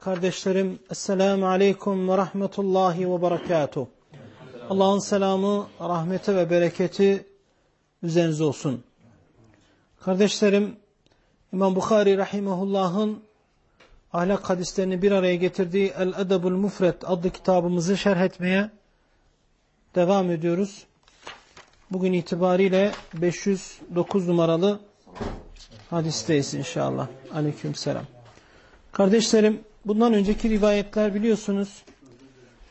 kardeşlerim, Esselamu Aleyküm ve Rahmetullahi ve Berekatuhu. Allah'ın selamı, rahmeti ve bereketi üzerinize olsun. Kardeşlerim, İmam Bukhari Rahimahullah'ın ahlak hadislerini bir araya getirdiği El-Edebul Mufret adlı kitabımızı şerh etmeye devam ediyoruz. Bugün itibariyle 509 numaralı hadisteyiz inşallah. Aleyküm selam. Kardeşlerim, bundan önceki rivayetler biliyorsunuz,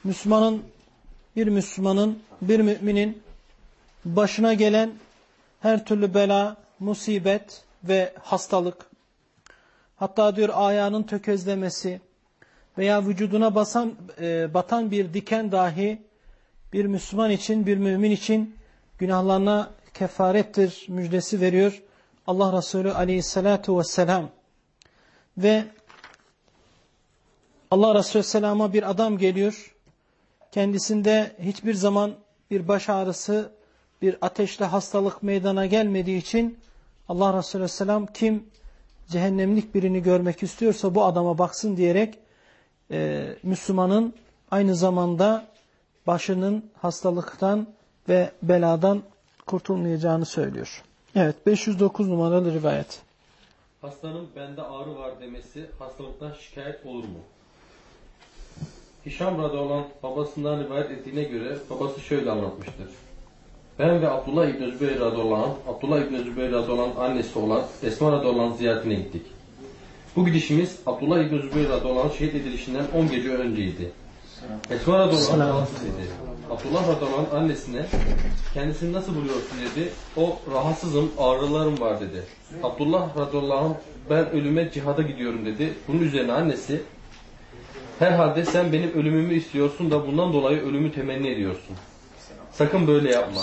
Müslümanın, bir Müslümanın, bir müminin başına gelen her türlü bela, musibet ve hastalık, hatta diyor ayağının tökezlemesi veya vücuduna basan, e, batan bir diken dahi bir Müslüman için, bir mümin için günahlarına kefarettir müjdesi veriyor Allah Resulü aleyhissalatu vesselam. Ve Allah Resulü Selam'a bir adam geliyor. Kendisinde hiçbir zaman bir baş ağrısı, bir ateşli hastalık meydana gelmediği için Allah Resulü Selam kim cehennemlik birini görmek istiyorsa bu adama baksın diyerek e, Müslümanın aynı zamanda başının hastalıktan ve beladan kurtulmayacağını söylüyor. Evet 509 numaralı rivayet. Hastanın bende ağrı var demesi hastalıktan şikayet olur mu? Hişam radıyallahu babasından rivayet ettiğine göre babası şöyle anlatmıştır. Ben ve Abdullah İbni Zübeyir anh, Abdullah İbni Zübeyir anh annesi olan Esma anh ziyaretine gittik. Bu gidişimiz Abdullah İbni Zübeyir anh şehit edilişinden 10 gece önceydi. Esma anh rahatsız dedi. Abdullah anh annesine kendisini nasıl buluyorsun dedi. O rahatsızım ağrılarım var dedi. Abdullah anh ben ölüme cihada gidiyorum dedi. Bunun üzerine annesi herhalde sen benim ölümümü istiyorsun da bundan dolayı ölümü temenni ediyorsun. Sakın böyle yapma.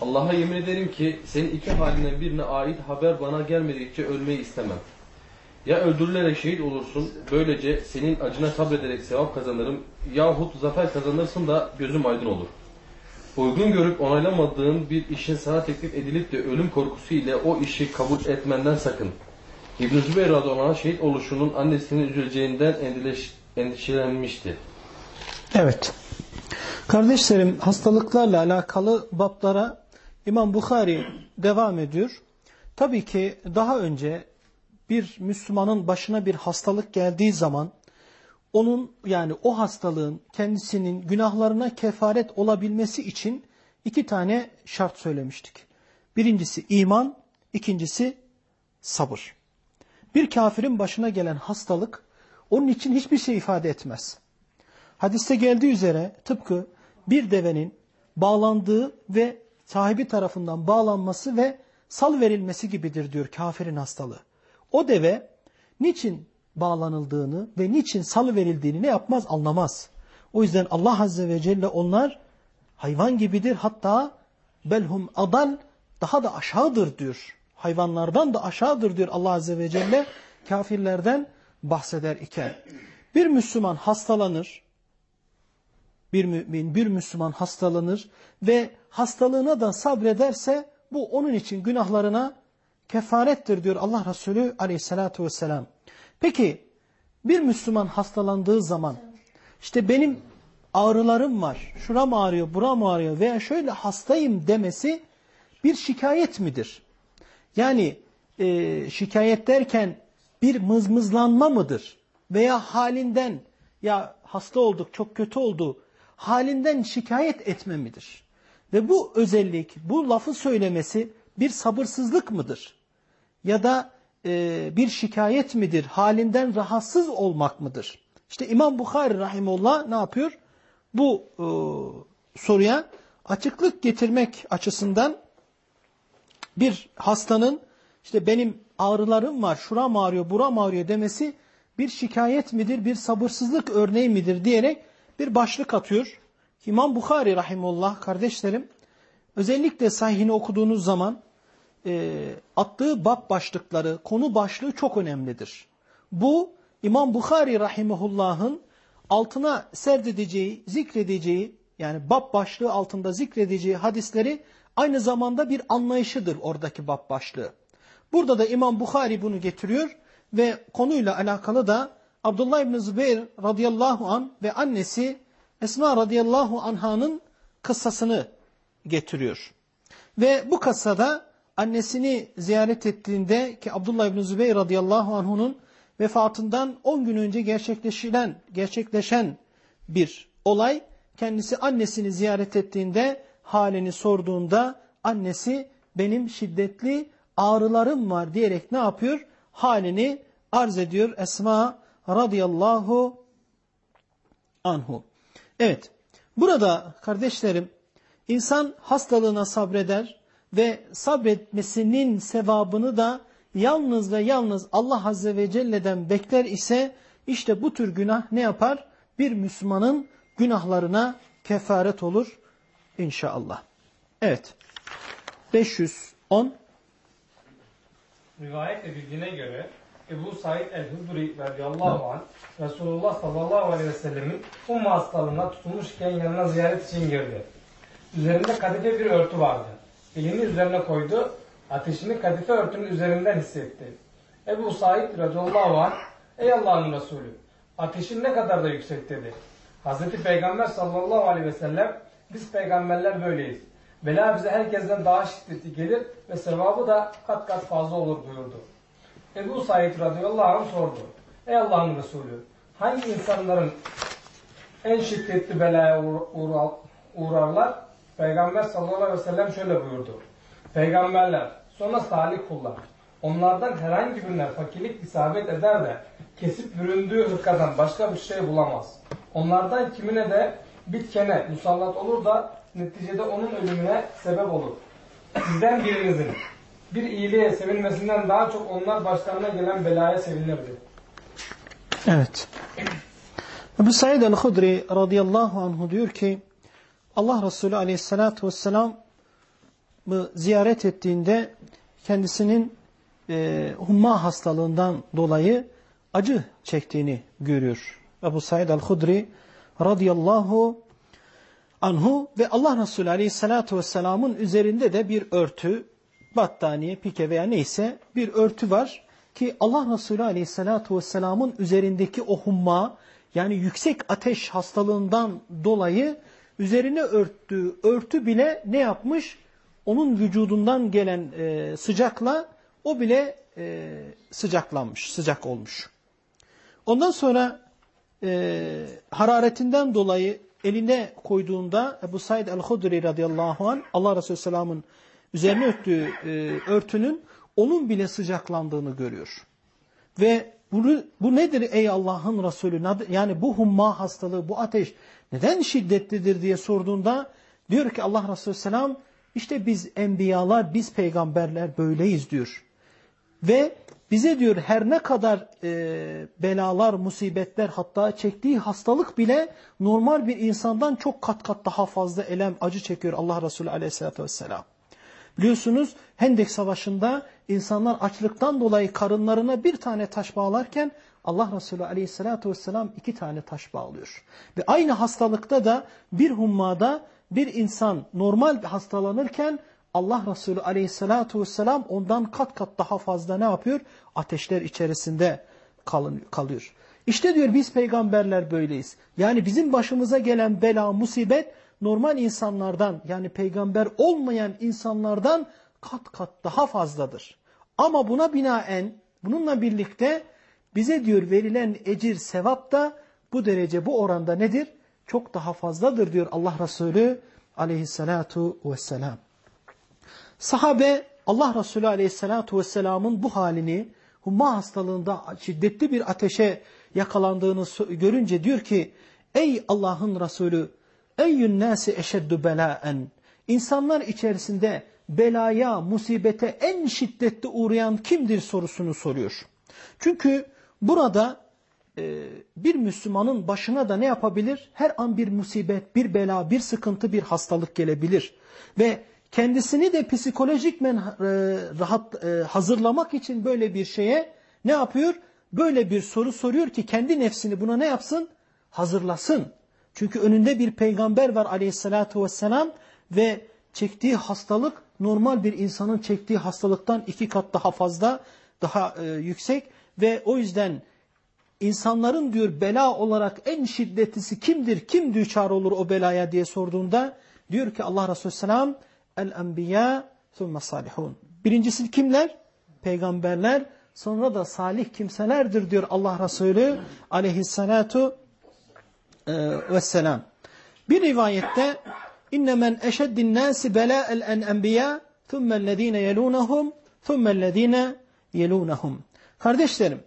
Allah'a yemin ederim ki senin iki halinden birine ait haber bana gelmedikçe ölmeyi istemem. Ya öldürülerek şehit olursun, böylece senin acına sabrederek sevap kazanırım yahut zafer kazanırsın da gözüm aydın olur. Uygun görüp onaylamadığın bir işin sana teklif edilip de ölüm korkusu ile o işi kabul etmenden sakın. İbn-i Zübeyir şehit oluşunun annesinin üzüleceğinden endişe, endişelenmişti. Evet. Kardeşlerim hastalıklarla alakalı bablara İmam Bukhari devam ediyor. Tabii ki daha önce bir Müslümanın başına bir hastalık geldiği zaman onun yani o hastalığın kendisinin günahlarına kefaret olabilmesi için iki tane şart söylemiştik. Birincisi iman, ikincisi sabır. Bir kafirin başına gelen hastalık onun için hiçbir şey ifade etmez. Hadiste geldiği üzere tıpkı bir devenin bağlandığı ve sahibi tarafından bağlanması ve sal verilmesi gibidir diyor kafirin hastalığı. O deve niçin bağlanıldığını ve niçin salı verildiğini ne yapmaz anlamaz. O yüzden Allah Azze ve Celle onlar hayvan gibidir hatta belhum adal daha da aşağıdır diyor. Hayvanlardan da aşağıdır diyor Allah Azze ve Celle kafirlerden bahseder iken. Bir Müslüman hastalanır, bir mümin, bir Müslüman hastalanır ve hastalığına da sabrederse bu onun için günahlarına kefarettir diyor Allah Resulü aleyhissalatu vesselam. Peki bir Müslüman hastalandığı zaman işte benim ağrılarım var, şuram ağrıyor, buram ağrıyor veya şöyle hastayım demesi bir şikayet midir? Yani e, şikayet derken bir mızmızlanma mıdır? Veya halinden ya hasta olduk, çok kötü oldu, halinden şikayet etme midir? Ve bu özellik, bu lafı söylemesi bir sabırsızlık mıdır? Ya da e, bir şikayet midir? Halinden rahatsız olmak mıdır? İşte İmam Bukhari Rahimullah ne yapıyor? Bu e, soruya açıklık getirmek açısından bir hastanın işte benim ağrılarım var, şuram ağrıyor, buram ağrıyor demesi bir şikayet midir, bir sabırsızlık örneği midir diyerek bir başlık atıyor. İmam Bukhari Rahimullah kardeşlerim özellikle sahihini okuduğunuz zaman e, attığı bab başlıkları, konu başlığı çok önemlidir. Bu İmam Bukhari Rahimullah'ın altına serdedeceği, zikredeceği yani bab başlığı altında zikredeceği hadisleri aynı zamanda bir anlayışıdır oradaki bab başlığı. Burada da İmam Bukhari bunu getiriyor ve konuyla alakalı da Abdullah İbni Zübeyir radıyallahu an ve annesi Esma radıyallahu anhanın kıssasını getiriyor. Ve bu kıssada annesini ziyaret ettiğinde ki Abdullah İbni Zübeyir radıyallahu anh'unun vefatından 10 gün önce gerçekleşilen, gerçekleşen bir olay. Kendisi annesini ziyaret ettiğinde halini sorduğunda annesi benim şiddetli ağrılarım var diyerek ne yapıyor? Halini arz ediyor Esma radıyallahu anhu. Evet burada kardeşlerim insan hastalığına sabreder ve sabretmesinin sevabını da yalnız ve yalnız Allah Azze ve Celle'den bekler ise işte bu tür günah ne yapar? Bir Müslümanın günahlarına kefaret olur inşallah. Evet. 510 Rivayet edildiğine göre Ebu Said el-Hudri radıyallahu anh Resulullah sallallahu aleyhi ve sellemin umma hastalığına tutulmuşken yanına ziyaret için girdi. Üzerinde kadife bir örtü vardı. Elini üzerine koydu, ateşini kadife örtünün üzerinden hissetti. Ebu Said radıyallahu anh Ey Allah'ın Resulü ateşin ne kadar da yüksek dedi. Hazreti Peygamber sallallahu aleyhi ve sellem biz peygamberler böyleyiz. Bela bize herkesten daha şiddetli gelir ve sevabı da kat kat fazla olur buyurdu. Ebu Said radıyallahu anh sordu. Ey Allah'ın Resulü hangi insanların en şiddetli belaya uğrarlar? Peygamber sallallahu aleyhi ve sellem şöyle buyurdu. Peygamberler, sonra salih kullar. Onlardan herhangi birine fakirlik isabet eder de kesip büründüğü hırkadan başka bir şey bulamaz. Onlardan kimine de bitkene musallat olur da neticede onun ölümüne sebep olur. Sizden birinizin bir iyiliğe sevinmesinden daha çok onlar başlarına gelen belaya sevinirdi. Evet. Ebu Said el-Hudri radıyallahu anhu diyor ki Allah Resulü aleyhissalatü vesselam ziyaret ettiğinde kendisinin e, humma hastalığından dolayı acı çektiğini görüyor. Ebu Said el-Hudri radıyallahu anhu ve Allah Resulü aleyhissalatu vesselamın üzerinde de bir örtü, battaniye, pike veya neyse bir örtü var ki Allah Resulü aleyhissalatu vesselamın üzerindeki o humma yani yüksek ateş hastalığından dolayı üzerine örttüğü örtü bile ne yapmış? Onun vücudundan gelen e, sıcakla o bile e, sıcaklanmış, sıcak olmuş. Ondan sonra e, hararetinden dolayı eline koyduğunda Ebu Said el-Hudri radıyallahu anh Allah Resulü Selam'ın üzerine örttüğü e, örtünün onun bile sıcaklandığını görüyor. Ve bunu, bu nedir ey Allah'ın Resulü? Yani bu humma hastalığı, bu ateş neden şiddetlidir diye sorduğunda diyor ki Allah Resulü Selam işte biz enbiyalar, biz peygamberler böyleyiz diyor. Ve bize diyor her ne kadar e, belalar, musibetler hatta çektiği hastalık bile normal bir insandan çok kat kat daha fazla elem, acı çekiyor Allah Resulü aleyhissalatü vesselam. Biliyorsunuz Hendek Savaşı'nda insanlar açlıktan dolayı karınlarına bir tane taş bağlarken Allah Resulü aleyhissalatü vesselam iki tane taş bağlıyor. Ve aynı hastalıkta da bir hummada bir insan normal hastalanırken Allah Resulü aleyhissalatü vesselam ondan kat kat daha fazla ne yapıyor? Ateşler içerisinde kalıyor. İşte diyor biz peygamberler böyleyiz. Yani bizim başımıza gelen bela, musibet normal insanlardan yani peygamber olmayan insanlardan kat kat daha fazladır. Ama buna binaen bununla birlikte bize diyor verilen ecir, sevap da bu derece bu oranda nedir? Çok daha fazladır diyor Allah Resulü aleyhissalatu vesselam. Sahabe Allah Resulü aleyhissalatu vesselamın bu halini humma hastalığında şiddetli bir ateşe yakalandığını görünce diyor ki ey Allah'ın Resulü eyyün nâsi eşeddü belâen insanlar içerisinde belaya, musibete en şiddetli uğrayan kimdir sorusunu soruyor. Çünkü burada e, bir Müslümanın başına da ne yapabilir? Her an bir musibet, bir bela, bir sıkıntı, bir hastalık gelebilir. Ve kendisini de psikolojikmen e, rahat e, hazırlamak için böyle bir şeye ne yapıyor? Böyle bir soru soruyor ki kendi nefsini buna ne yapsın? Hazırlasın. Çünkü önünde bir peygamber var aleyhissalatu vesselam ve çektiği hastalık normal bir insanın çektiği hastalıktan iki kat daha fazla, daha e, yüksek ve o yüzden insanların diyor bela olarak en şiddetlisi kimdir, kim düçar olur o belaya diye sorduğunda diyor ki Allah Resulü Selam el-enbiya thumme salihun. Birincisi kimler? Peygamberler sonra da salih kimselerdir diyor Allah Resulü aleyhissalatu e, vesselam. Bir rivayette inne men eşeddin nasi bela'el en enbiya thummellezine yelunahum thummellezine yelunahum. Kardeşlerim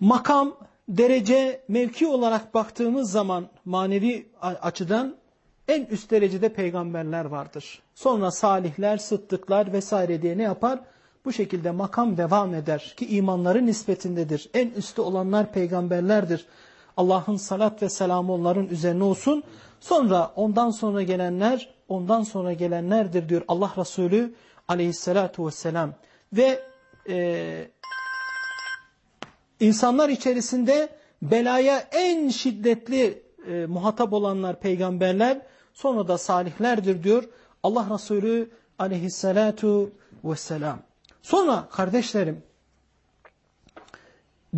makam, derece, mevki olarak baktığımız zaman manevi açıdan en üst derecede peygamberler vardır. Sonra salihler, sıddıklar vesaire diye ne yapar? Bu şekilde makam devam eder ki imanları nispetindedir. En üstte olanlar peygamberlerdir. Allah'ın salat ve selamı onların üzerine olsun. Sonra ondan sonra gelenler, ondan sonra gelenlerdir diyor Allah Resulü aleyhissalatu vesselam. Ve e, insanlar içerisinde belaya en şiddetli e, muhatap olanlar peygamberler, sonra da salihlerdir diyor Allah Resulü aleyhissalatu vesselam. Sonra kardeşlerim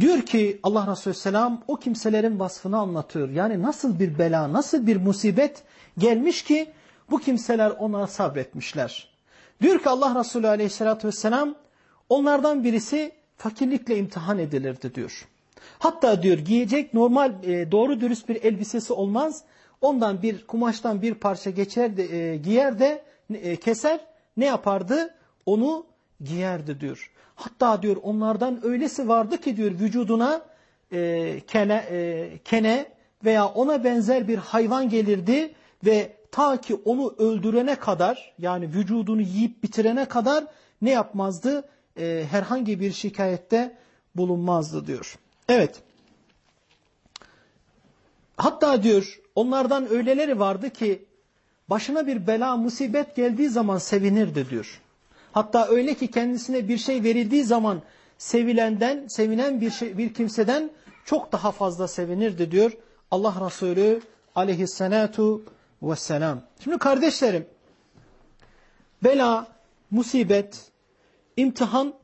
diyor ki Allah Resulü selam o kimselerin vasfını anlatıyor. Yani nasıl bir bela, nasıl bir musibet gelmiş ki bu kimseler ona sabretmişler. Diyor ki Allah Resulü aleyhissalatü vesselam onlardan birisi fakirlikle imtihan edilirdi diyor. Hatta diyor giyecek normal e, doğru dürüst bir elbisesi olmaz. Ondan bir kumaştan bir parça geçer de, e, giyer de e, keser ne yapardı? Onu giyerdi diyor. Hatta diyor onlardan öylesi vardı ki diyor vücuduna e, kene, e, kene veya ona benzer bir hayvan gelirdi ve ta ki onu öldürene kadar yani vücudunu yiyip bitirene kadar ne yapmazdı? Herhangi bir şikayette bulunmazdı diyor. Evet. Hatta diyor onlardan öyleleri vardı ki başına bir bela musibet geldiği zaman sevinirdi diyor. Hatta öyle ki kendisine bir şey verildiği zaman sevilenden, sevinen bir, şey, bir kimseden çok daha fazla sevinirdi diyor Allah Resulü aleyhissalatu vesselam. Şimdi kardeşlerim, bela, musibet, imtihan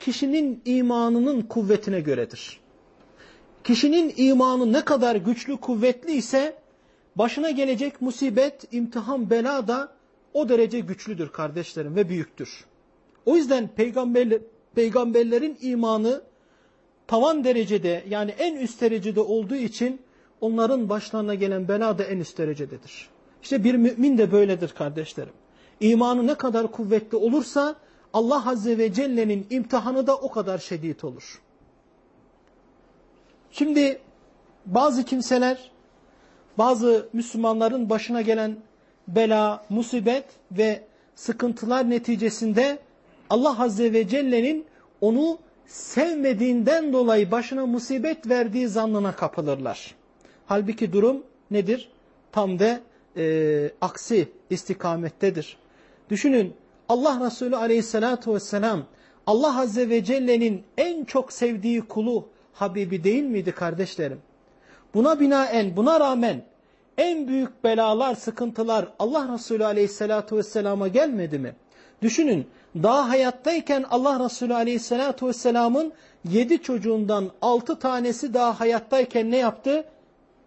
kişinin imanının kuvvetine göredir. Kişinin imanı ne kadar güçlü, kuvvetli ise başına gelecek musibet, imtihan, bela da o derece güçlüdür kardeşlerim ve büyüktür. O yüzden peygamberler, peygamberlerin imanı tavan derecede yani en üst derecede olduğu için onların başlarına gelen bela da en üst derecededir. İşte bir mümin de böyledir kardeşlerim. İmanı ne kadar kuvvetli olursa Allah Azze ve Celle'nin imtihanı da o kadar şiddet olur. Şimdi bazı kimseler, bazı Müslümanların başına gelen bela, musibet ve sıkıntılar neticesinde Allah Azze ve Celle'nin onu sevmediğinden dolayı başına musibet verdiği zannına kapılırlar. Halbuki durum nedir? Tam da e, aksi istikamettedir. Düşünün Allah Resulü aleyhissalatu vesselam Allah Azze ve Celle'nin en çok sevdiği kulu Habibi değil miydi kardeşlerim? Buna binaen, buna rağmen en büyük belalar, sıkıntılar Allah Resulü aleyhissalatu vesselama gelmedi mi? Düşünün daha hayattayken Allah Resulü aleyhissalatu vesselamın yedi çocuğundan altı tanesi daha hayattayken ne yaptı?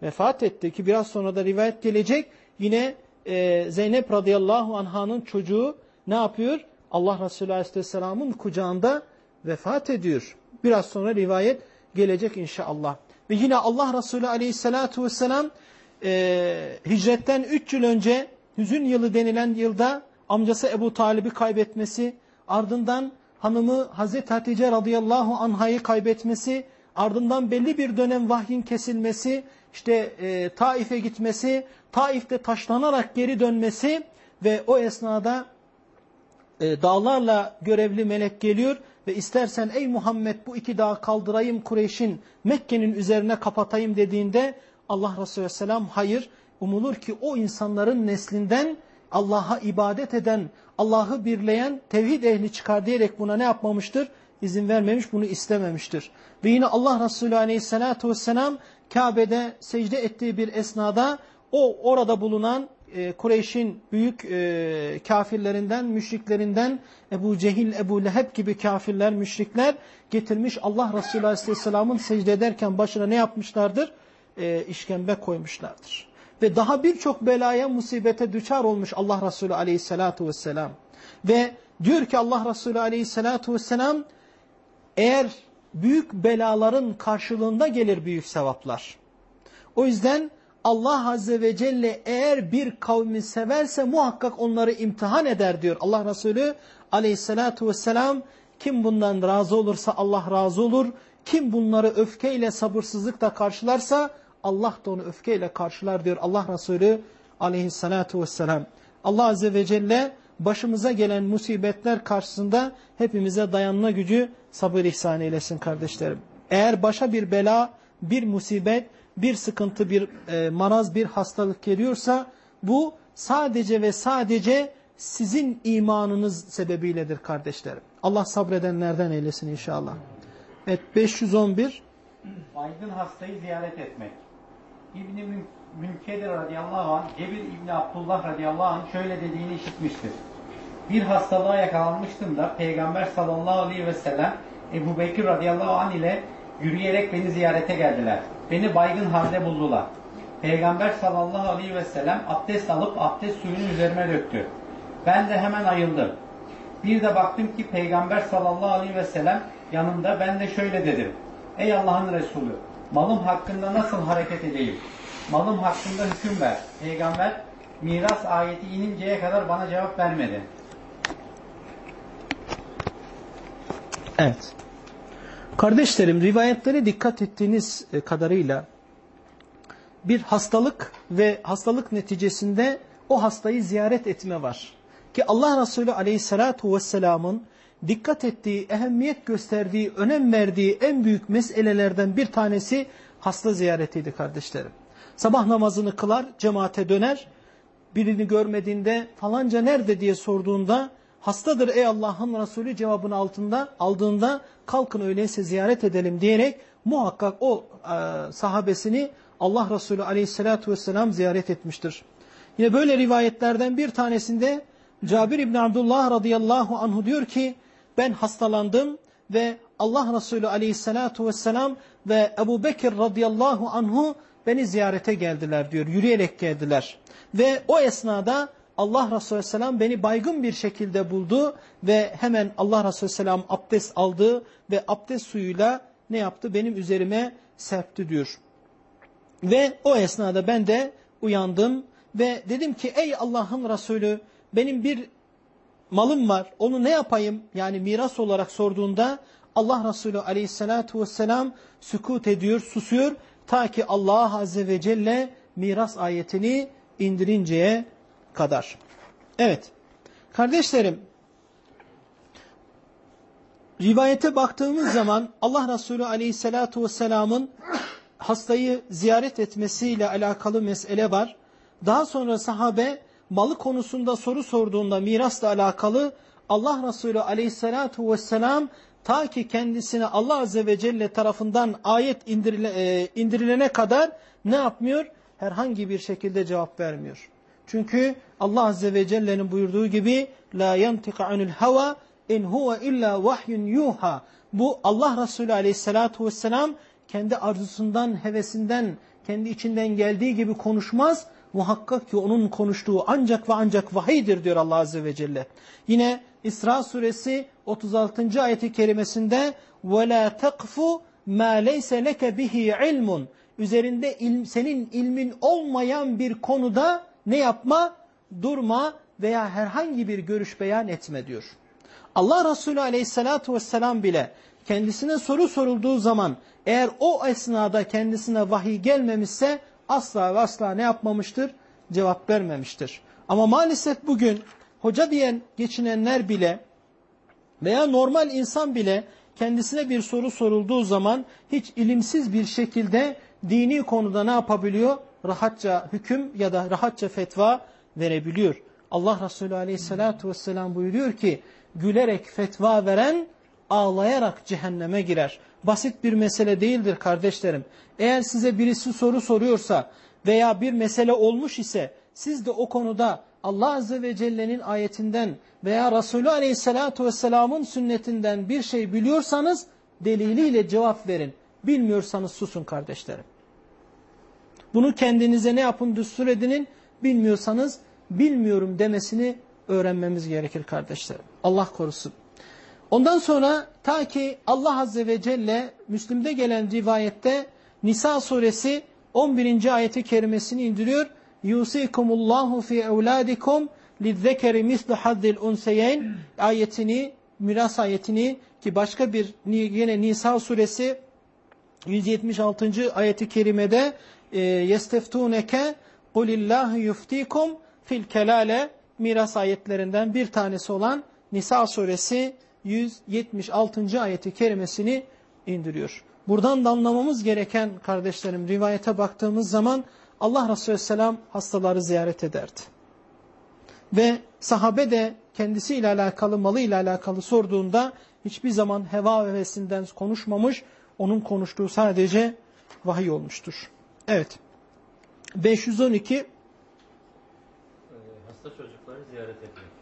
Vefat etti ki biraz sonra da rivayet gelecek. Yine e, Zeynep radıyallahu anhanın çocuğu ne yapıyor? Allah Resulü aleyhisselamın kucağında vefat ediyor. Biraz sonra rivayet gelecek inşallah. Ve yine Allah Resulü aleyhissalatu vesselam e, hicretten 3 yıl önce hüzün yılı denilen yılda amcası Ebu Talib'i kaybetmesi, ardından hanımı Hazreti Hatice radıyallahu anhayı kaybetmesi, ardından belli bir dönem vahyin kesilmesi, işte e, Taif'e gitmesi, Taif'te taşlanarak geri dönmesi ve o esnada e, dağlarla görevli melek geliyor ve istersen ey Muhammed bu iki dağı kaldırayım Kureyş'in Mekke'nin üzerine kapatayım dediğinde Allah Resulü Aleyhisselam hayır umulur ki o insanların neslinden Allah'a ibadet eden, Allah'ı birleyen tevhid ehli çıkar diyerek buna ne yapmamıştır? İzin vermemiş, bunu istememiştir. Ve yine Allah Resulü Aleyhisselatü Vesselam Kabe'de secde ettiği bir esnada o orada bulunan e, Kureyş'in büyük e, kafirlerinden, müşriklerinden Ebu Cehil, Ebu Leheb gibi kafirler, müşrikler getirmiş Allah Resulü Aleyhisselam'ın secde ederken başına ne yapmışlardır? E, koymuşlardır. Ve daha birçok belaya, musibete düçar olmuş Allah Resulü Aleyhisselatü Vesselam. Ve diyor ki Allah Resulü Aleyhisselatü Vesselam eğer büyük belaların karşılığında gelir büyük sevaplar. O yüzden Allah Azze ve Celle eğer bir kavmi severse muhakkak onları imtihan eder diyor. Allah Resulü aleyhissalatu vesselam kim bundan razı olursa Allah razı olur. Kim bunları öfkeyle sabırsızlıkla karşılarsa Allah da onu öfkeyle karşılar diyor Allah Resulü aleyhissalatu vesselam. Allah Azze ve Celle başımıza gelen musibetler karşısında hepimize dayanma gücü sabır ihsan eylesin kardeşlerim. Eğer başa bir bela, bir musibet, bir sıkıntı, bir e, maraz, bir hastalık geliyorsa bu sadece ve sadece sizin imanınız sebebiyledir kardeşlerim. Allah sabredenlerden eylesin inşallah. Evet 511 Baygın hastayı ziyaret etmek. İbn-i Mün Münkedir radıyallahu anh, Cebir İbni Abdullah radıyallahu anh şöyle dediğini işitmiştir. Bir hastalığa yakalanmıştım da Peygamber sallallahu aleyhi ve sellem Ebu Bekir radıyallahu anh ile yürüyerek beni ziyarete geldiler. Beni baygın halde buldular. Peygamber sallallahu aleyhi ve sellem abdest alıp abdest suyunu üzerime döktü. Ben de hemen ayıldım. Bir de baktım ki Peygamber sallallahu aleyhi ve sellem yanımda ben de şöyle dedim. Ey Allah'ın Resulü malım hakkında nasıl hareket edeyim? Malım hakkında hüküm ver. Peygamber miras ayeti ininceye kadar bana cevap vermedi. Evet. Kardeşlerim rivayetlere dikkat ettiğiniz e, kadarıyla bir hastalık ve hastalık neticesinde o hastayı ziyaret etme var. Ki Allah Resulü aleyhissalatu vesselamın dikkat ettiği, ehemmiyet gösterdiği, önem verdiği en büyük meselelerden bir tanesi hasta ziyaretiydi kardeşlerim. Sabah namazını kılar, cemaate döner, birini görmediğinde falanca nerede diye sorduğunda hastadır ey Allah'ın Resulü cevabını altında aldığında kalkın öyleyse ziyaret edelim diyerek muhakkak o e, sahabesini Allah Resulü aleyhissalatu vesselam ziyaret etmiştir. Yine böyle rivayetlerden bir tanesinde Cabir İbni Abdullah radıyallahu anhu diyor ki ben hastalandım ve Allah Resulü aleyhissalatu vesselam ve Ebu Bekir radıyallahu anhu beni ziyarete geldiler diyor. Yürüyerek geldiler. Ve o esnada Allah Resulü Aleyhisselam beni baygın bir şekilde buldu ve hemen Allah Resulü Aleyhisselam abdest aldı ve abdest suyuyla ne yaptı? Benim üzerime serpti diyor. Ve o esnada ben de uyandım ve dedim ki ey Allah'ın Resulü benim bir malım var onu ne yapayım? Yani miras olarak sorduğunda Allah Resulü Aleyhisselatü vesselam sükut ediyor, susuyor ta ki Allah Azze ve Celle miras ayetini indirinceye kadar. Evet. Kardeşlerim, rivayete baktığımız zaman Allah Resulü Aleyhisselatü Vesselam'ın hastayı ziyaret etmesiyle alakalı mesele var. Daha sonra sahabe malı konusunda soru sorduğunda mirasla alakalı Allah Resulü aleyhissalatu vesselam ta ki kendisine Allah Azze ve Celle tarafından ayet indirile, e, indirilene kadar ne yapmıyor? Herhangi bir şekilde cevap vermiyor. Çünkü Allah Azze ve Celle'nin buyurduğu gibi la yantika anil hava in huve illa vahyun yuha. Bu Allah Resulü aleyhissalatu vesselam kendi arzusundan, hevesinden, kendi içinden geldiği gibi konuşmaz. Muhakkak ki onun konuştuğu ancak ve ancak vahiydir diyor Allah Azze ve Celle. Yine İsra suresi 36. ayeti kerimesinde وَلَا تَقْفُ مَا لَيْسَ لَكَ بِهِ عِلْمٌ Üzerinde ilm, senin ilmin olmayan bir konuda ne yapma? Durma veya herhangi bir görüş beyan etme diyor. Allah Resulü aleyhissalatu vesselam bile kendisine soru sorulduğu zaman eğer o esnada kendisine vahiy gelmemişse asla ve asla ne yapmamıştır? Cevap vermemiştir. Ama maalesef bugün hoca diyen geçinenler bile veya normal insan bile kendisine bir soru sorulduğu zaman hiç ilimsiz bir şekilde dini konuda ne yapabiliyor? Rahatça hüküm ya da rahatça fetva verebiliyor. Allah Resulü aleyhissalatu vesselam buyuruyor ki gülerek fetva veren ağlayarak cehenneme girer. Basit bir mesele değildir kardeşlerim. Eğer size birisi soru soruyorsa veya bir mesele olmuş ise siz de o konuda Allah Azze ve Celle'nin ayetinden veya Resulü Aleyhisselatü Vesselam'ın sünnetinden bir şey biliyorsanız deliliyle cevap verin. Bilmiyorsanız susun kardeşlerim. Bunu kendinize ne yapın düstur edinin. Bilmiyorsanız bilmiyorum demesini öğrenmemiz gerekir kardeşlerim. Allah korusun. Ondan sonra ta ki Allah Azze ve Celle Müslim'de gelen rivayette Nisa suresi 11. ayeti kerimesini indiriyor. Yusikumullahu fi evladikum lizzekeri mislu hazzil unseyeyn ayetini, miras ayetini ki başka bir yine Nisa suresi 176. ayeti kerimede yesteftuneke kulillahu yuftikum fil kelale miras ayetlerinden bir tanesi olan Nisa suresi 176. ayeti kerimesini indiriyor. Buradan da anlamamız gereken kardeşlerim rivayete baktığımız zaman Allah Resulü Selam hastaları ziyaret ederdi. Ve sahabe de kendisiyle alakalı, malıyla alakalı sorduğunda hiçbir zaman heva ve hevesinden konuşmamış. Onun konuştuğu sadece vahiy olmuştur. Evet. 512 Hasta çocukları ziyaret etmek.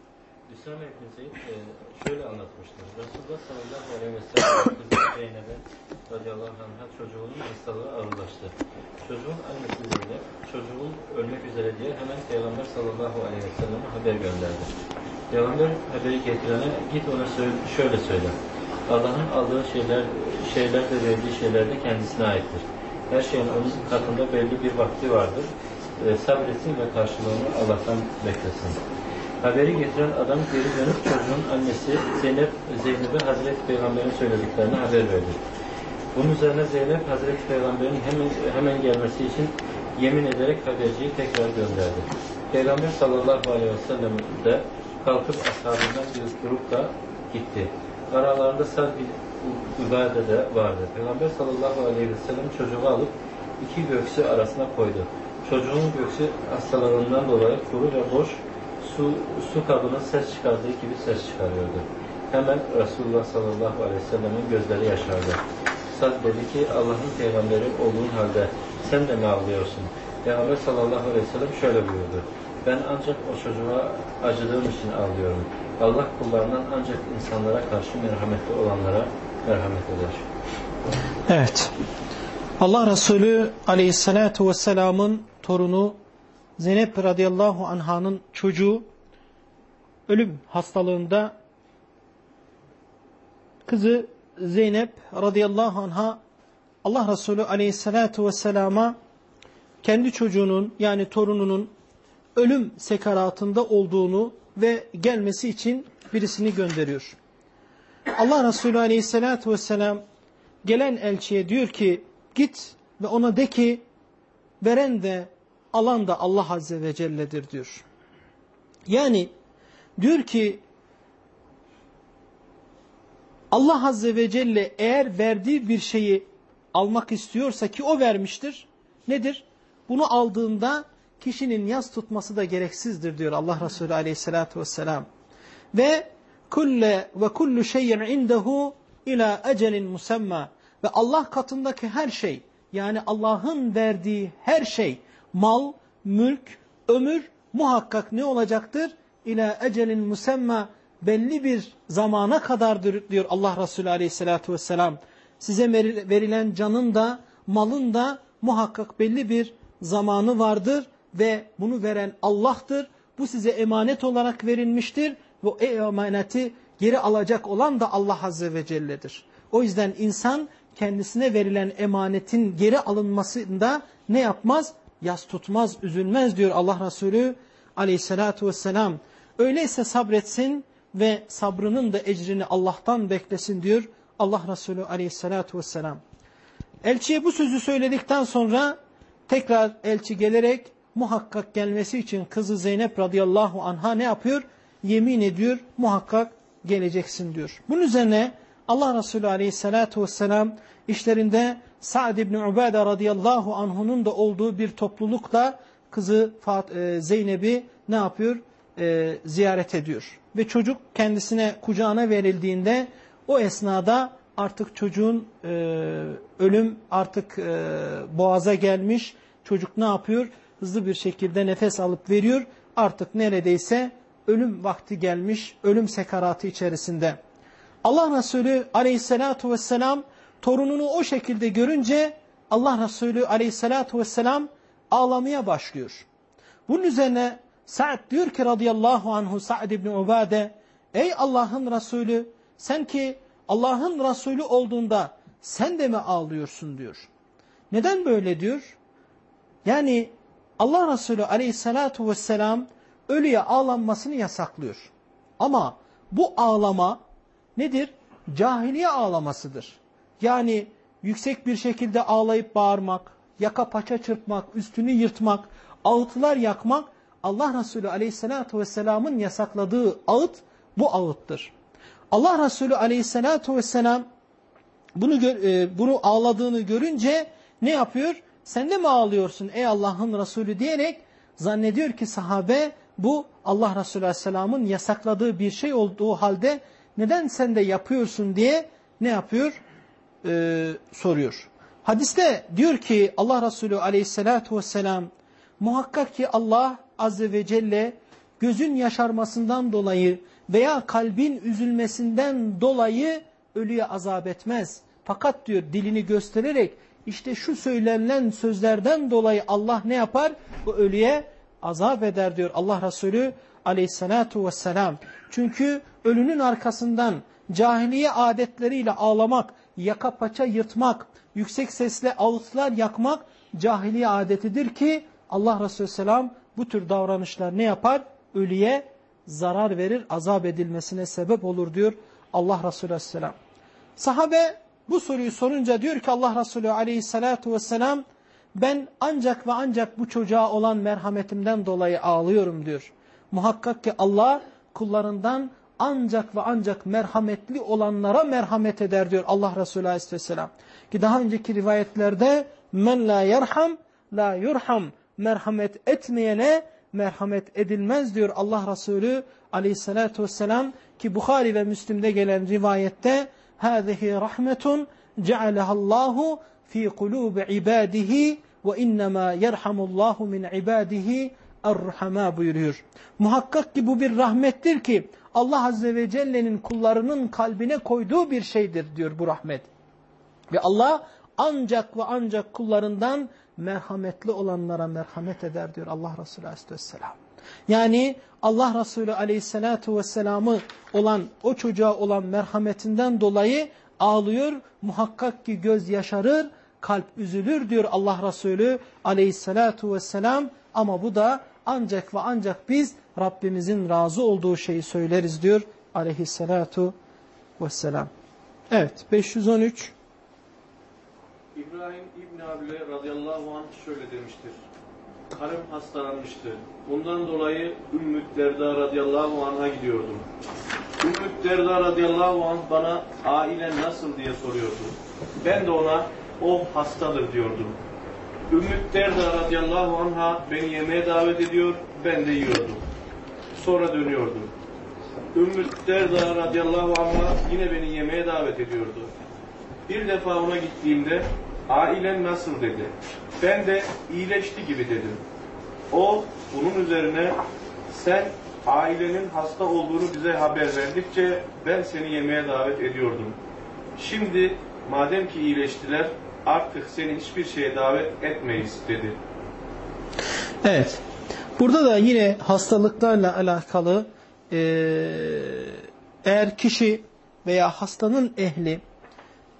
Üsame İbn Zeyd şöyle anlatmıştır. Resulullah sallallahu aleyhi ve sellem kızı Zeynep'e radıyallahu anh'a çocuğunun hastalığı ağırlaştı. Çocuğun annesi Zeynep çocuğun ölmek üzere diye hemen Peygamber sallallahu aleyhi ve selleme haber gönderdi. Peygamber haberi getirene git ona şöyle söyle. Allah'ın aldığı şeyler, şeyler de verdiği şeyler de kendisine aittir. Her şeyin onun katında belli bir vakti vardır. E, sabretsin ve karşılığını Allah'tan beklesin. Haberi getiren adam geri dönüp çocuğun annesi Zeynep, Zeynep'e Hazreti Peygamber'in söylediklerini haber verdi. Bunun üzerine Zeynep Hazreti Peygamber'in hemen, hemen gelmesi için yemin ederek haberciyi tekrar gönderdi. Peygamber sallallahu aleyhi ve sellem de kalkıp ashabından bir grup da gitti. Aralarında sad bir ibade de vardı. Peygamber sallallahu aleyhi ve sellem çocuğu alıp iki göksü arasına koydu. Çocuğun göksü hastalarından dolayı kuru ve boş su, su kabının ses çıkardığı gibi ses çıkarıyordu. Hemen Resulullah sallallahu aleyhi ve sellemin gözleri yaşardı. Sad dedi ki Allah'ın peygamberi olduğun halde sen de mi ağlıyorsun? Peygamber sallallahu aleyhi ve sellem şöyle buyurdu. Ben ancak o çocuğa acıdığım için ağlıyorum. Allah kullarından ancak insanlara karşı merhametli olanlara Evet. Allah Resulü aleyhissalatu vesselamın torunu Zeynep radıyallahu anhanın çocuğu ölüm hastalığında kızı Zeynep radıyallahu anha Allah Resulü aleyhissalatu vesselama kendi çocuğunun yani torununun ölüm sekaratında olduğunu ve gelmesi için birisini gönderiyor. Allah Resulü aleyhissalatu vesselam gelen elçiye diyor ki git ve ona de ki veren de alan da Allah Azze ve Celle'dir diyor. Yani diyor ki Allah Azze ve Celle eğer verdiği bir şeyi almak istiyorsa ki o vermiştir. Nedir? Bunu aldığında kişinin yas tutması da gereksizdir diyor Allah Resulü aleyhissalatu vesselam. Ve kulle ve kullu şeyin indehu ila ecelin musemma ve Allah katındaki her şey yani Allah'ın verdiği her şey mal, mülk, ömür muhakkak ne olacaktır? İla ecelin musemma belli bir zamana kadardır diyor Allah Resulü aleyhissalatu vesselam. Size verilen canın da malın da muhakkak belli bir zamanı vardır ve bunu veren Allah'tır. Bu size emanet olarak verilmiştir ve o emaneti geri alacak olan da Allah Azze ve Celle'dir. O yüzden insan kendisine verilen emanetin geri alınmasında ne yapmaz? Yas tutmaz, üzülmez diyor Allah Resulü aleyhissalatu vesselam. Öyleyse sabretsin ve sabrının da ecrini Allah'tan beklesin diyor Allah Resulü aleyhissalatu vesselam. Elçiye bu sözü söyledikten sonra tekrar elçi gelerek muhakkak gelmesi için kızı Zeynep radıyallahu anha ne yapıyor? Yemin ediyor muhakkak geleceksin diyor. Bunun üzerine Allah Resulü aleyhissalatu vesselam işlerinde Sa'd ibn Ubade radıyallahu anhunun da olduğu bir toplulukla kızı e, Zeynep'i ne yapıyor? Ee, ziyaret ediyor. Ve çocuk kendisine kucağına verildiğinde o esnada artık çocuğun e, ölüm artık e, boğaza gelmiş. Çocuk ne yapıyor? Hızlı bir şekilde nefes alıp veriyor. Artık neredeyse ölüm vakti gelmiş. Ölüm sekaratı içerisinde. Allah Resulü aleyhissalatu vesselam torununu o şekilde görünce Allah Resulü aleyhissalatu vesselam ağlamaya başlıyor. Bunun üzerine Sa'd diyor ki radıyallahu anhu Sa'd ibn Ubade ey Allah'ın Resulü sen ki Allah'ın Resulü olduğunda sen de mi ağlıyorsun diyor. Neden böyle diyor? Yani Allah Resulü aleyhissalatu vesselam ölüye ağlanmasını yasaklıyor. Ama bu ağlama nedir? Cahiliye ağlamasıdır. Yani yüksek bir şekilde ağlayıp bağırmak, yaka paça çırpmak, üstünü yırtmak, ağıtlar yakmak Allah Resulü aleyhissalatu vesselamın yasakladığı ağıt bu ağıttır. Allah Resulü aleyhissalatu vesselam bunu, e, bunu ağladığını görünce ne yapıyor? Sen de mi ağlıyorsun ey Allah'ın Resulü diyerek zannediyor ki sahabe bu Allah Resulü aleyhisselamın yasakladığı bir şey olduğu halde neden sen de yapıyorsun diye ne yapıyor? Ee, soruyor. Hadiste diyor ki Allah Resulü aleyhissalatu vesselam muhakkak ki Allah azze ve celle gözün yaşarmasından dolayı veya kalbin üzülmesinden dolayı ölüye azap etmez. Fakat diyor dilini göstererek işte şu söylenilen sözlerden dolayı Allah ne yapar? Bu ölüye azap eder diyor Allah Resulü aleyhissalatu vesselam. Çünkü ölünün arkasından cahiliye adetleriyle ağlamak, yaka paça yırtmak, yüksek sesle ağıtlar yakmak cahiliye adetidir ki Allah Resulü Selam bu tür davranışlar ne yapar? Ölüye zarar verir, azap edilmesine sebep olur diyor Allah Resulü Aleyhisselam. Sahabe bu soruyu sorunca diyor ki Allah Resulü Aleyhisselatü Vesselam ben ancak ve ancak bu çocuğa olan merhametimden dolayı ağlıyorum diyor. Muhakkak ki Allah kullarından ancak ve ancak merhametli olanlara merhamet eder diyor Allah Resulü Aleyhisselam. Ki daha önceki rivayetlerde men la yerham la yurham merhamet etmeyene merhamet edilmez diyor Allah Resulü aleyhissalatu vesselam ki Bukhari ve Müslim'de gelen rivayette hâzihi rahmetun cealehallahu fi kulubi ibadihi ve innemâ yerhamullahu min ibadihi er buyuruyor. Muhakkak ki bu bir rahmettir ki Allah Azze ve Celle'nin kullarının kalbine koyduğu bir şeydir diyor bu rahmet. Ve Allah ancak ve ancak kullarından merhametli olanlara merhamet eder diyor Allah Resulü Aleyhisselam. Yani Allah Resulü Aleyhisselatü Vesselam'ı olan o çocuğa olan merhametinden dolayı ağlıyor. Muhakkak ki göz yaşarır, kalp üzülür diyor Allah Resulü Aleyhisselatü Vesselam. Ama bu da ancak ve ancak biz Rabbimizin razı olduğu şeyi söyleriz diyor Aleyhisselatü Vesselam. Evet 513 İbrahim İbni Abi'le radıyallahu anh şöyle demiştir. Karım hastalanmıştı. Bundan dolayı Ümmü Derda radıyallahu anh'a gidiyordum. Ümmü Derda radıyallahu anh bana ailen nasıl diye soruyordu. Ben de ona o hastadır diyordum. Ümmü Derda radıyallahu anha beni yemeğe davet ediyor, ben de yiyordum. Sonra dönüyordum. Ümmü Derda radıyallahu anha yine beni yemeğe davet ediyordu. Bir defa ona gittiğimde ailen nasıl dedi. Ben de iyileşti gibi dedim. O bunun üzerine sen ailenin hasta olduğunu bize haber verdikçe ben seni yemeğe davet ediyordum. Şimdi madem ki iyileştiler artık seni hiçbir şeye davet etmeyiz dedi. Evet. Burada da yine hastalıklarla alakalı e, eğer kişi veya hastanın ehli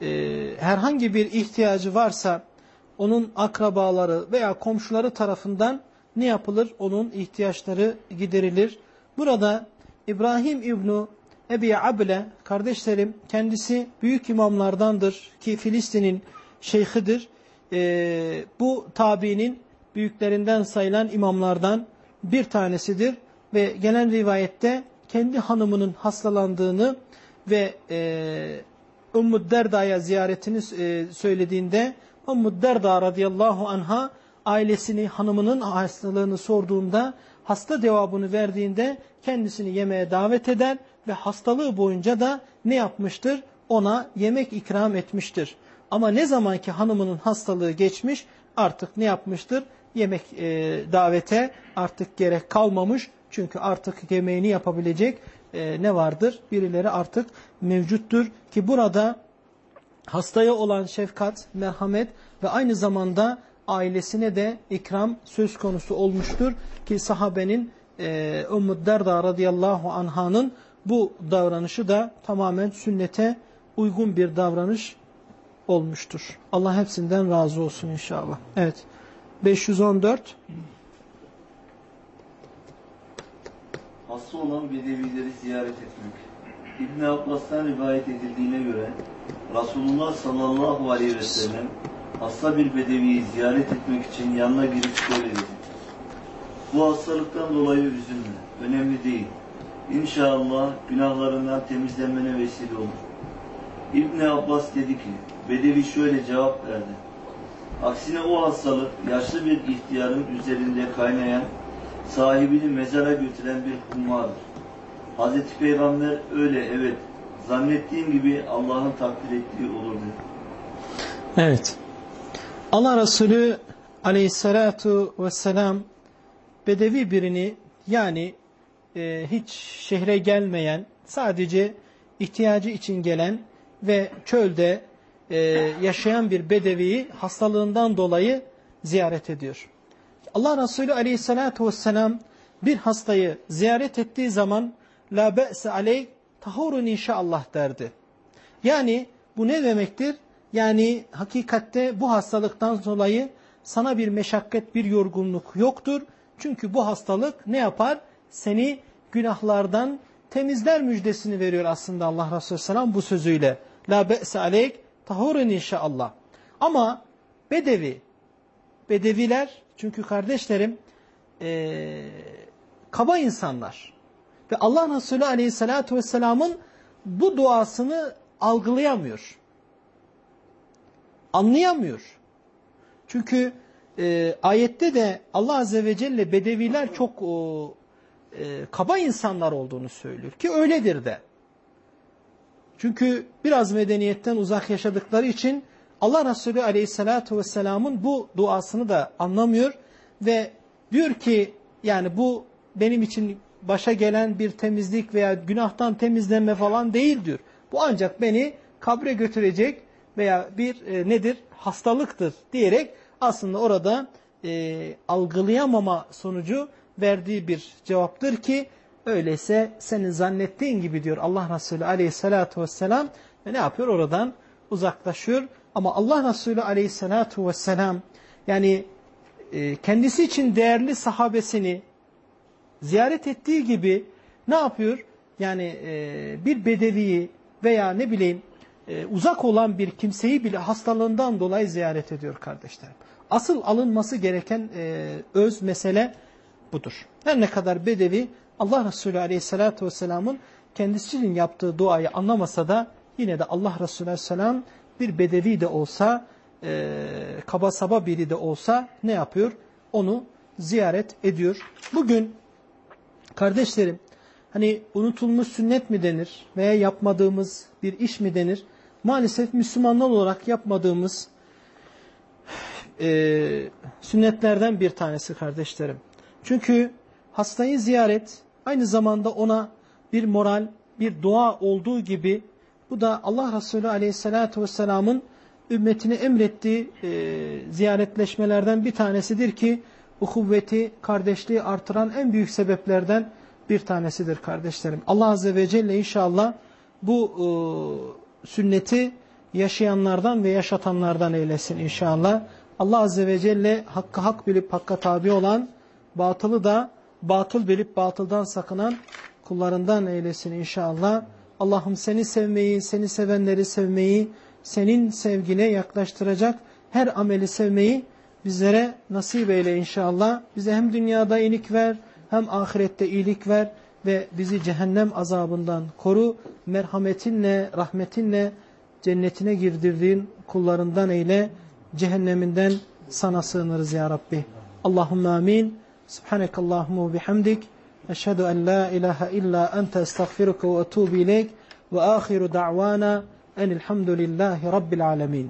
e, herhangi bir ihtiyacı varsa onun akrabaları veya komşuları tarafından ne yapılır? Onun ihtiyaçları giderilir. Burada İbrahim İbnu Ebi Able kardeşlerim kendisi büyük imamlardandır ki Filistin'in şeyhidir. E, bu tabiinin büyüklerinden sayılan imamlardan bir tanesidir ve gelen rivayette kendi hanımının hastalandığını ve e, Ümmü Derda'ya ziyaretini e, söylediğinde Ümmü Derda radıyallahu anha ailesini hanımının hastalığını sorduğunda hasta cevabını verdiğinde kendisini yemeğe davet eder ve hastalığı boyunca da ne yapmıştır? Ona yemek ikram etmiştir. Ama ne zaman ki hanımının hastalığı geçmiş artık ne yapmıştır? Yemek e, davete artık gerek kalmamış. Çünkü artık yemeğini yapabilecek e, ne vardır? Birileri artık mevcuttur ki burada hastaya olan şefkat, merhamet ve aynı zamanda ailesine de ikram söz konusu olmuştur. Ki sahabenin e, Ümmü Derda radıyallahu anhanın bu davranışı da tamamen sünnete uygun bir davranış olmuştur. Allah hepsinden razı olsun inşallah. Evet. 514 Hasta olan bedevileri ziyaret etmek. İbn Abbas'tan rivayet edildiğine göre Resulullah sallallahu aleyhi ve sellem hasta bir bedeviyi ziyaret etmek için yanına girip şöyle. Bu hastalıktan dolayı üzülme. Önemli değil. İnşallah günahlarından temizlenmene vesile olur. İbn Abbas dedi ki, Bedevi şöyle cevap verdi. Aksine o hastalık yaşlı bir ihtiyarın üzerinde kaynayan, sahibini mezara götüren bir hummadır. Hazreti Peygamber öyle evet, zannettiğim gibi Allah'ın takdir ettiği olur dedi. Evet. Allah Resulü aleyhissalatu vesselam bedevi birini yani e, hiç şehre gelmeyen sadece ihtiyacı için gelen ve çölde e, yaşayan bir bedeviyi hastalığından dolayı ziyaret ediyor. Allah Resulü aleyhissalatu vesselam bir hastayı ziyaret ettiği zaman la be'se aleyh tahurun inşallah derdi. Yani bu ne demektir? Yani hakikatte bu hastalıktan dolayı sana bir meşakkat, bir yorgunluk yoktur. Çünkü bu hastalık ne yapar? Seni günahlardan temizler müjdesini veriyor aslında Allah Resulü Selam bu sözüyle. La be'se aleyk tahurun inşallah. Ama bedevi, bedeviler çünkü kardeşlerim ee, kaba insanlar. Ve Allah Resulü Aleyhisselatü Vesselam'ın bu duasını algılayamıyor. Anlayamıyor. Çünkü e, ayette de Allah Azze ve Celle bedeviler çok o, e, kaba insanlar olduğunu söylüyor. Ki öyledir de. Çünkü biraz medeniyetten uzak yaşadıkları için Allah Resulü Aleyhisselatü Vesselam'ın bu duasını da anlamıyor. Ve diyor ki yani bu benim için başa gelen bir temizlik veya günahtan temizlenme falan değil diyor. Bu ancak beni kabre götürecek veya bir e, nedir? Hastalıktır diyerek aslında orada e, algılayamama sonucu verdiği bir cevaptır ki öyleyse senin zannettiğin gibi diyor Allah Resulü aleyhissalatu vesselam ve ne yapıyor? Oradan uzaklaşıyor. Ama Allah Resulü aleyhissalatu vesselam yani e, kendisi için değerli sahabesini ziyaret ettiği gibi ne yapıyor? Yani e, bir bedeviyi veya ne bileyim e, uzak olan bir kimseyi bile hastalığından dolayı ziyaret ediyor kardeşlerim. Asıl alınması gereken öz mesele budur. Her ne kadar bedevi Allah Resulü Aleyhisselatü Vesselam'ın kendisinin yaptığı duayı anlamasa da yine de Allah Resulü Aleyhisselam bir bedevi de olsa e, kaba saba biri de olsa ne yapıyor? Onu ziyaret ediyor. Bugün kardeşlerim hani unutulmuş sünnet mi denir veya yapmadığımız bir iş mi denir? Maalesef Müslümanlar olarak yapmadığımız e, sünnetlerden bir tanesi kardeşlerim. Çünkü hastayı ziyaret aynı zamanda ona bir moral, bir dua olduğu gibi bu da Allah Resulü Aleyhisselatü vesselamın ümmetine emrettiği e, ziyaretleşmelerden bir tanesidir ki bu kuvveti, kardeşliği artıran en büyük sebeplerden bir tanesidir kardeşlerim. Allah Azze ve Celle inşallah bu e, sünneti yaşayanlardan ve yaşatanlardan eylesin inşallah. Allah Azze ve Celle hakkı hak bilip hakka tabi olan, batılı da batıl bilip batıldan sakınan kullarından eylesin inşallah. Allah'ım seni sevmeyi, seni sevenleri sevmeyi, senin sevgine yaklaştıracak her ameli sevmeyi bizlere nasip eyle inşallah. Bize hem dünyada iyilik ver, hem ahirette iyilik ver ve bizi cehennem azabından koru. Merhametinle, rahmetinle cennetine girdirdiğin kullarından eyle. Cehenneminden sana sığınırız ya Rabbi. Allahümme amin. سبحانك اللهم وبحمدك أشهد أن لا إله إلا أنت أستغفرك وأتوب إليك وآخر دعوانا أن الحمد لله رب العالمين.